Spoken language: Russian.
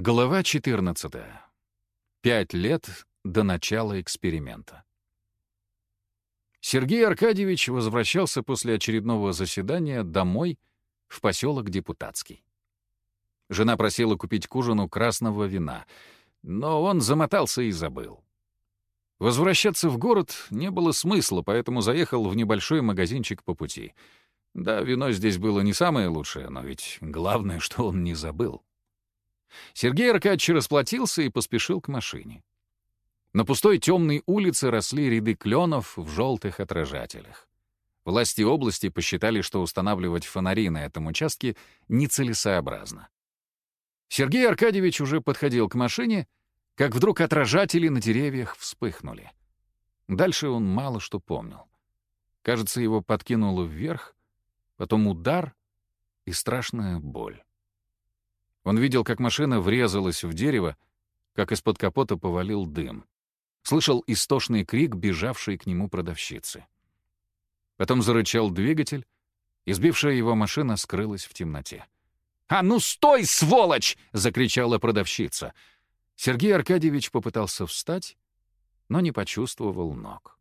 Глава 14. Пять лет до начала эксперимента. Сергей Аркадьевич возвращался после очередного заседания домой в поселок Депутатский. Жена просила купить к ужину красного вина, но он замотался и забыл. Возвращаться в город не было смысла, поэтому заехал в небольшой магазинчик по пути. Да, вино здесь было не самое лучшее, но ведь главное, что он не забыл. Сергей Аркадьевич расплатился и поспешил к машине. На пустой темной улице росли ряды кленов в желтых отражателях. Власти области посчитали, что устанавливать фонари на этом участке нецелесообразно. Сергей Аркадьевич уже подходил к машине, как вдруг отражатели на деревьях вспыхнули. Дальше он мало что помнил. Кажется, его подкинуло вверх, потом удар и страшная боль. Он видел, как машина врезалась в дерево, как из-под капота повалил дым. Слышал истошный крик, бежавшей к нему продавщицы. Потом зарычал двигатель, и сбившая его машина скрылась в темноте. «А ну стой, сволочь!» — закричала продавщица. Сергей Аркадьевич попытался встать, но не почувствовал ног.